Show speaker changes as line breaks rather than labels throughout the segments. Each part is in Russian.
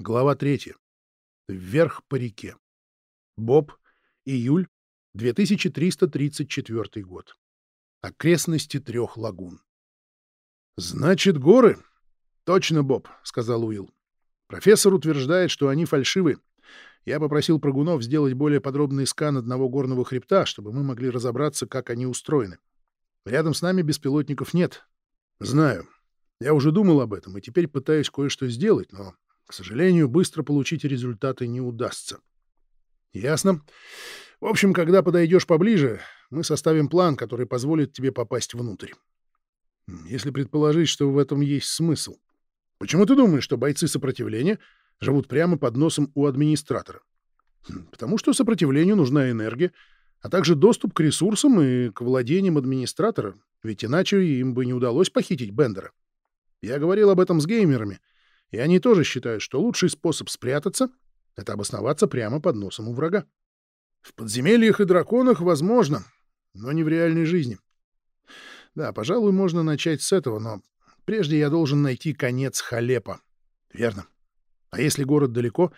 Глава третья. Вверх по реке. Боб. Июль. 2334 год. Окрестности трех лагун. «Значит, горы?» «Точно, Боб», — сказал Уилл. «Профессор утверждает, что они фальшивы. Я попросил прыгунов сделать более подробный скан одного горного хребта, чтобы мы могли разобраться, как они устроены. Рядом с нами беспилотников нет. Знаю. Я уже думал об этом и теперь пытаюсь кое-что сделать, но, к сожалению, быстро получить результаты не удастся. Ясно. В общем, когда подойдешь поближе, мы составим план, который позволит тебе попасть внутрь. Если предположить, что в этом есть смысл. Почему ты думаешь, что бойцы сопротивления живут прямо под носом у администратора? Хм, потому что сопротивлению нужна энергия, а также доступ к ресурсам и к владениям администратора, ведь иначе им бы не удалось похитить Бендера. Я говорил об этом с геймерами, и они тоже считают, что лучший способ спрятаться — это обосноваться прямо под носом у врага. В подземельях и драконах возможно, но не в реальной жизни. Да, пожалуй, можно начать с этого, но прежде я должен найти конец Халепа. Верно. А если город далеко,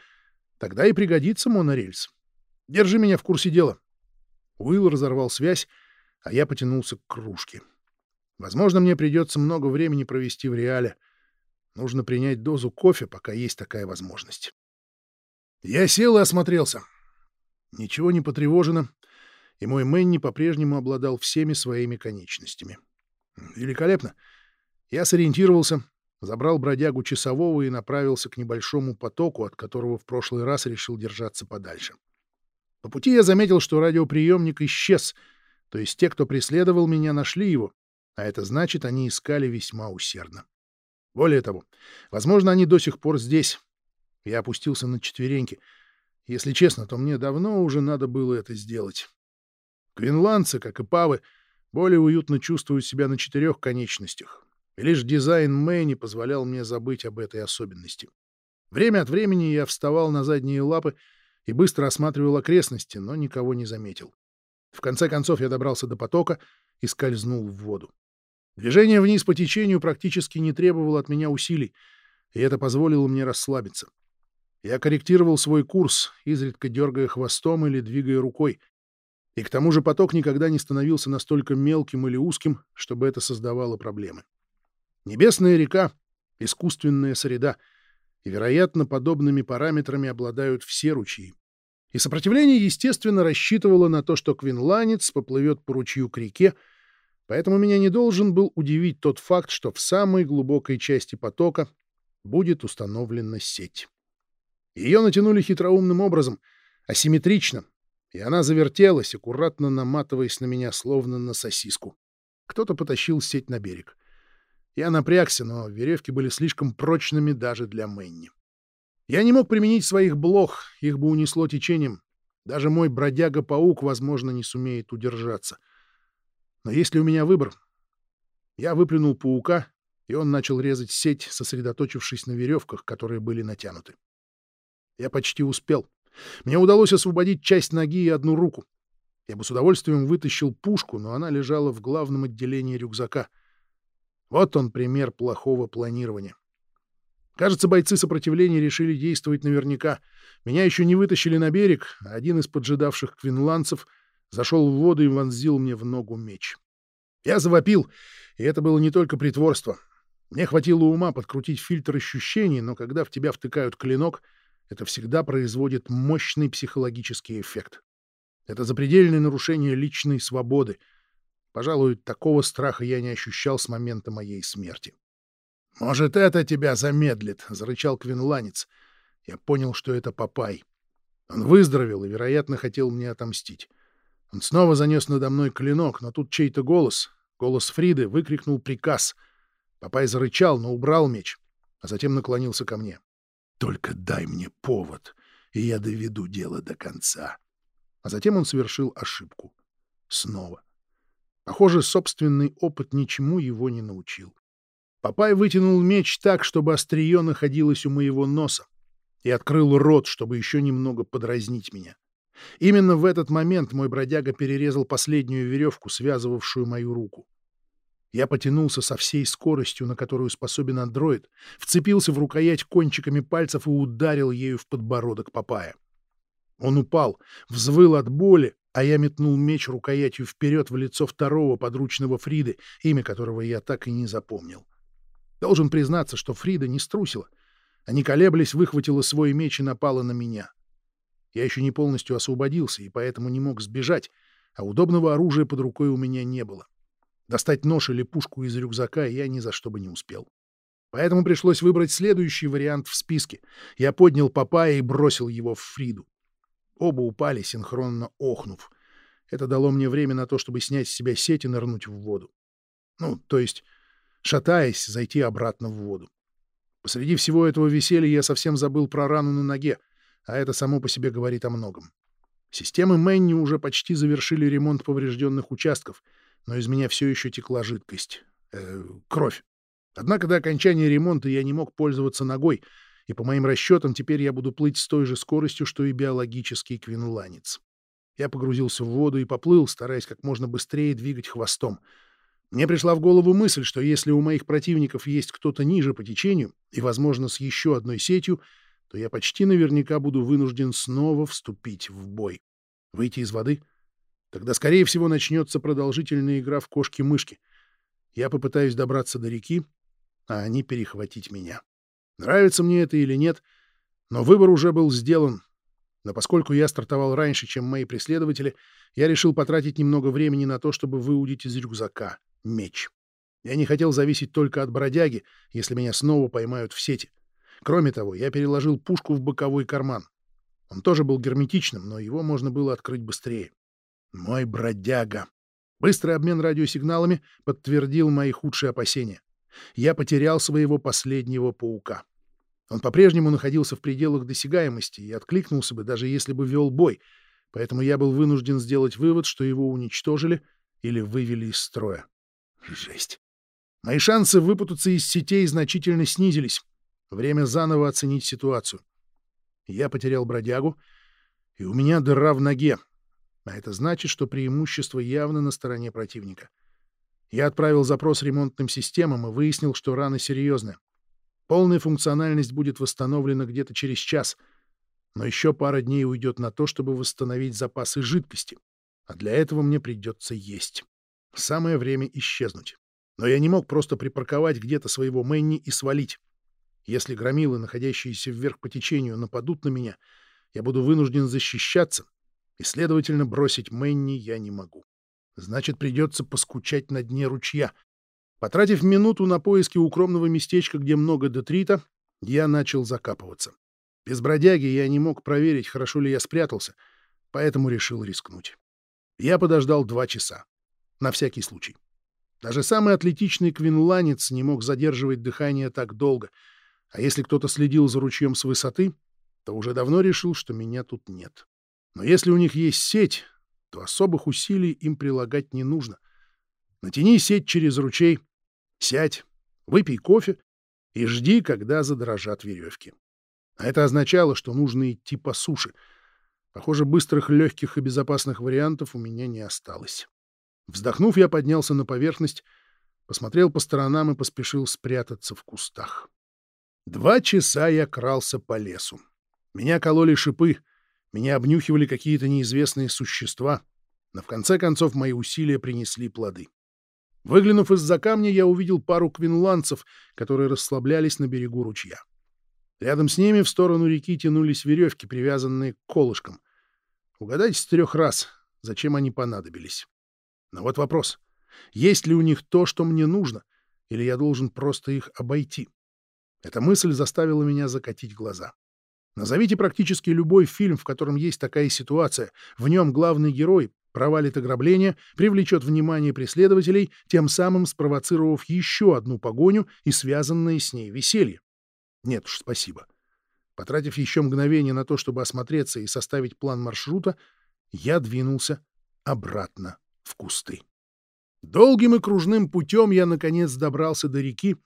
тогда и пригодится монорельс. Держи меня в курсе дела. Уилл разорвал связь, а я потянулся к кружке. Возможно, мне придется много времени провести в реале. Нужно принять дозу кофе, пока есть такая возможность. Я сел и осмотрелся. Ничего не потревожено, и мой Мэнни по-прежнему обладал всеми своими конечностями. Великолепно. Я сориентировался, забрал бродягу часового и направился к небольшому потоку, от которого в прошлый раз решил держаться подальше. По пути я заметил, что радиоприемник исчез, то есть те, кто преследовал меня, нашли его, а это значит, они искали весьма усердно. Более того, возможно, они до сих пор здесь. Я опустился на четвереньки — если честно, то мне давно уже надо было это сделать. Квинландцы, как и павы, более уютно чувствуют себя на четырех конечностях, и лишь дизайн Мэйни позволял мне забыть об этой особенности. Время от времени я вставал на задние лапы и быстро осматривал окрестности, но никого не заметил. В конце концов я добрался до потока и скользнул в воду. Движение вниз по течению практически не требовало от меня усилий, и это позволило мне расслабиться. Я корректировал свой курс, изредка дергая хвостом или двигая рукой. И к тому же поток никогда не становился настолько мелким или узким, чтобы это создавало проблемы. Небесная река — искусственная среда, и, вероятно, подобными параметрами обладают все ручьи. И сопротивление, естественно, рассчитывало на то, что квинланец поплывет по ручью к реке, поэтому меня не должен был удивить тот факт, что в самой глубокой части потока будет установлена сеть. Ее натянули хитроумным образом, асимметрично, и она завертелась, аккуратно наматываясь на меня, словно на сосиску. Кто-то потащил сеть на берег. Я напрягся, но веревки были слишком прочными даже для Мэнни. Я не мог применить своих блох, их бы унесло течением. Даже мой бродяга-паук, возможно, не сумеет удержаться. Но есть ли у меня выбор? Я выплюнул паука, и он начал резать сеть, сосредоточившись на веревках, которые были натянуты. Я почти успел. Мне удалось освободить часть ноги и одну руку. Я бы с удовольствием вытащил пушку, но она лежала в главном отделении рюкзака. Вот он пример плохого планирования. Кажется, бойцы сопротивления решили действовать наверняка. Меня еще не вытащили на берег, а один из поджидавших квинландцев зашел в воду и вонзил мне в ногу меч. Я завопил, и это было не только притворство. Мне хватило ума подкрутить фильтр ощущений, но когда в тебя втыкают клинок — это всегда производит мощный психологический эффект. Это запредельное нарушение личной свободы. Пожалуй, такого страха я не ощущал с момента моей смерти. «Может, это тебя замедлит», — зарычал квинланец. Я понял, что это Папай. Он выздоровел и, вероятно, хотел мне отомстить. Он снова занес надо мной клинок, но тут чей-то голос, голос Фриды, выкрикнул приказ. Папай зарычал, но убрал меч, а затем наклонился ко мне. Только дай мне повод, и я доведу дело до конца. А затем он совершил ошибку. Снова. Похоже, собственный опыт ничему его не научил. Папай вытянул меч так, чтобы острие находилось у моего носа, и открыл рот, чтобы еще немного подразнить меня. Именно в этот момент мой бродяга перерезал последнюю веревку, связывавшую мою руку. Я потянулся со всей скоростью, на которую способен андроид, вцепился в рукоять кончиками пальцев и ударил ею в подбородок Папая. Он упал, взвыл от боли, а я метнул меч рукоятью вперед в лицо второго подручного Фриды, имя которого я так и не запомнил. Должен признаться, что Фрида не струсила. Они колеблясь, выхватила свой меч и напала на меня. Я еще не полностью освободился, и поэтому не мог сбежать, а удобного оружия под рукой у меня не было. Достать нож или пушку из рюкзака я ни за что бы не успел. Поэтому пришлось выбрать следующий вариант в списке. Я поднял Папая и бросил его в Фриду. Оба упали, синхронно охнув. Это дало мне время на то, чтобы снять с себя сеть и нырнуть в воду. Ну, то есть, шатаясь, зайти обратно в воду. Посреди всего этого веселья я совсем забыл про рану на ноге, а это само по себе говорит о многом. Системы Мэнни уже почти завершили ремонт поврежденных участков, но из меня все еще текла жидкость. Э, кровь. Однако до окончания ремонта я не мог пользоваться ногой, и по моим расчетам теперь я буду плыть с той же скоростью, что и биологический квинуланец. Я погрузился в воду и поплыл, стараясь как можно быстрее двигать хвостом. Мне пришла в голову мысль, что если у моих противников есть кто-то ниже по течению и, возможно, с еще одной сетью, то я почти наверняка буду вынужден снова вступить в бой. Выйти из воды? Тогда, скорее всего, начнется продолжительная игра в кошки-мышки. Я попытаюсь добраться до реки, а они перехватить меня. Нравится мне это или нет, но выбор уже был сделан. Но поскольку я стартовал раньше, чем мои преследователи, я решил потратить немного времени на то, чтобы выудить из рюкзака меч. Я не хотел зависеть только от бродяги, если меня снова поймают в сети. Кроме того, я переложил пушку в боковой карман. Он тоже был герметичным, но его можно было открыть быстрее. Мой бродяга. Быстрый обмен радиосигналами подтвердил мои худшие опасения. Я потерял своего последнего паука. Он по-прежнему находился в пределах досягаемости и откликнулся бы, даже если бы вел бой, поэтому я был вынужден сделать вывод, что его уничтожили или вывели из строя. Жесть. Мои шансы выпутаться из сетей значительно снизились. Время заново оценить ситуацию. Я потерял бродягу, и у меня дыра в ноге. А это значит, что преимущество явно на стороне противника. Я отправил запрос ремонтным системам и выяснил, что рана серьезная. Полная функциональность будет восстановлена где-то через час, но еще пара дней уйдет на то, чтобы восстановить запасы жидкости, а для этого мне придется есть. Самое время исчезнуть. Но я не мог просто припарковать где-то своего Мэнни и свалить. Если громилы, находящиеся вверх по течению, нападут на меня, я буду вынужден защищаться, и, следовательно, бросить Мэнни я не могу. Значит, придется поскучать на дне ручья. Потратив минуту на поиски укромного местечка, где много детрита, я начал закапываться. Без бродяги я не мог проверить, хорошо ли я спрятался, поэтому решил рискнуть. Я подождал два часа. На всякий случай. Даже самый атлетичный квинланец не мог задерживать дыхание так долго — а если кто-то следил за ручьем с высоты, то уже давно решил, что меня тут нет. Но если у них есть сеть, то особых усилий им прилагать не нужно. Натяни сеть через ручей, сядь, выпей кофе и жди, когда задрожат веревки. А это означало, что нужно идти по суше. Похоже, быстрых, легких и безопасных вариантов у меня не осталось. Вздохнув, я поднялся на поверхность, посмотрел по сторонам и поспешил спрятаться в кустах. Два часа я крался по лесу. Меня кололи шипы, меня обнюхивали какие-то неизвестные существа, но в конце концов мои усилия принесли плоды. Выглянув из-за камня, я увидел пару квинландцев, которые расслаблялись на берегу ручья. Рядом с ними в сторону реки тянулись веревки, привязанные к колышкам. Угадайте с трех раз, зачем они понадобились. Но вот вопрос. Есть ли у них то, что мне нужно, или я должен просто их обойти? Эта мысль заставила меня закатить глаза. Назовите практически любой фильм, в котором есть такая ситуация. В нем главный герой провалит ограбление, привлечет внимание преследователей, тем самым спровоцировав еще одну погоню и связанное с ней веселье. Нет уж, спасибо. Потратив еще мгновение на то, чтобы осмотреться и составить план маршрута, я двинулся обратно в кусты. Долгим и кружным путем я, наконец, добрался до реки,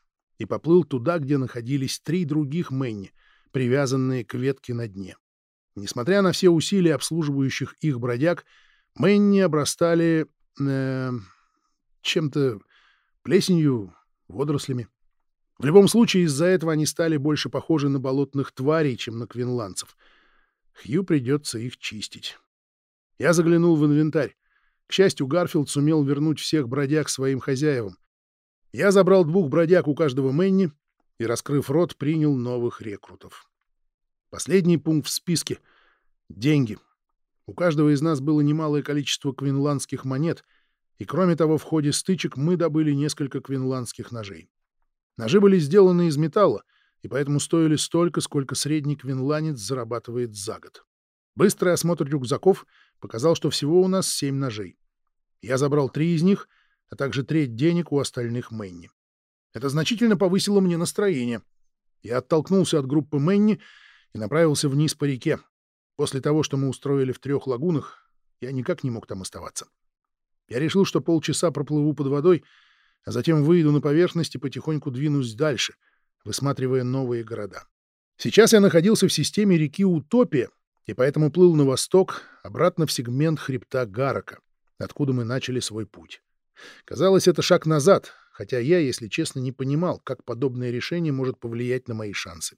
и поплыл туда, где находились три других Мэнни, привязанные к ветке на дне. Несмотря на все усилия обслуживающих их бродяг, Мэнни обрастали... Э, чем-то плесенью, водорослями. В любом случае, из-за этого они стали больше похожи на болотных тварей, чем на квинландцев. Хью придется их чистить. Я заглянул в инвентарь. К счастью, Гарфилд сумел вернуть всех бродяг своим хозяевам. Я забрал двух бродяг у каждого Мэнни и, раскрыв рот, принял новых рекрутов. Последний пункт в списке — деньги. У каждого из нас было немалое количество квинландских монет, и, кроме того, в ходе стычек мы добыли несколько квинландских ножей. Ножи были сделаны из металла, и поэтому стоили столько, сколько средний квинланец зарабатывает за год. Быстрый осмотр рюкзаков показал, что всего у нас семь ножей. Я забрал три из них, а также треть денег у остальных Мэнни. Это значительно повысило мне настроение. Я оттолкнулся от группы Мэнни и направился вниз по реке. После того, что мы устроили в трех лагунах, я никак не мог там оставаться. Я решил, что полчаса проплыву под водой, а затем выйду на поверхность и потихоньку двинусь дальше, высматривая новые города. Сейчас я находился в системе реки Утопия, и поэтому плыл на восток, обратно в сегмент хребта Гарака, откуда мы начали свой путь. Казалось, это шаг назад, хотя я, если честно, не понимал, как подобное решение может повлиять на мои шансы.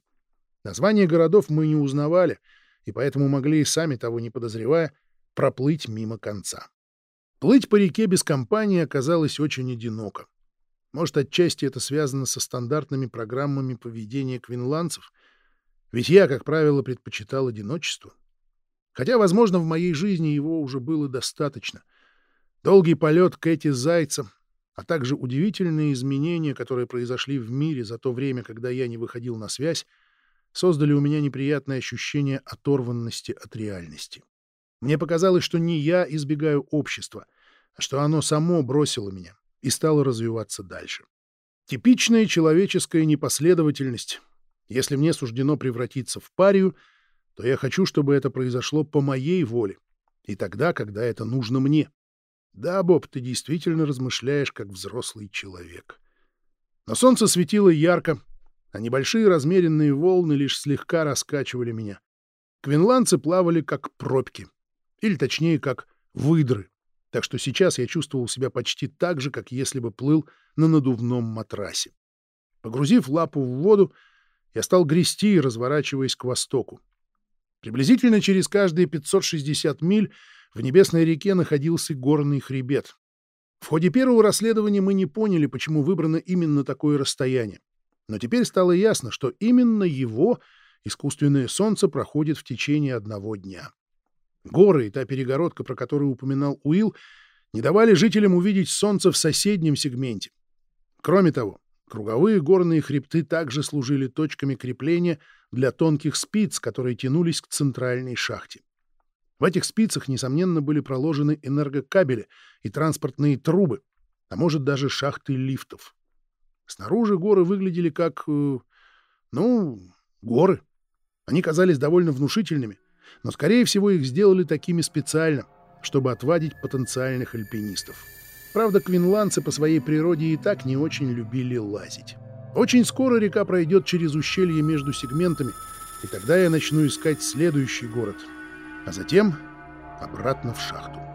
Названия городов мы не узнавали, и поэтому могли, сами того не подозревая, проплыть мимо конца. Плыть по реке без компании оказалось очень одиноко. Может, отчасти это связано со стандартными программами поведения квинландцев, ведь я, как правило, предпочитал одиночество. Хотя, возможно, в моей жизни его уже было достаточно. Долгий полет Кэти Зайца, а также удивительные изменения, которые произошли в мире за то время, когда я не выходил на связь, создали у меня неприятное ощущение оторванности от реальности. Мне показалось, что не я избегаю общества, а что оно само бросило меня и стало развиваться дальше. Типичная человеческая непоследовательность, если мне суждено превратиться в парию, то я хочу, чтобы это произошло по моей воле, и тогда, когда это нужно мне. Да, Боб, ты действительно размышляешь, как взрослый человек. Но солнце светило ярко, а небольшие размеренные волны лишь слегка раскачивали меня. Квинландцы плавали как пробки, или точнее, как выдры, так что сейчас я чувствовал себя почти так же, как если бы плыл на надувном матрасе. Погрузив лапу в воду, я стал грести, разворачиваясь к востоку. Приблизительно через каждые 560 миль в Небесной реке находился горный хребет. В ходе первого расследования мы не поняли, почему выбрано именно такое расстояние. Но теперь стало ясно, что именно его искусственное солнце проходит в течение одного дня. Горы и та перегородка, про которую упоминал Уилл, не давали жителям увидеть солнце в соседнем сегменте. Кроме того, Круговые горные хребты также служили точками крепления для тонких спиц, которые тянулись к центральной шахте. В этих спицах, несомненно, были проложены энергокабели и транспортные трубы, а может даже шахты лифтов. Снаружи горы выглядели как... Э, ну, горы. Они казались довольно внушительными, но, скорее всего, их сделали такими специально, чтобы отвадить потенциальных альпинистов. Правда, квинландцы по своей природе и так не очень любили лазить. Очень скоро река пройдет через ущелье между сегментами, и тогда я начну искать следующий город, а затем обратно в шахту.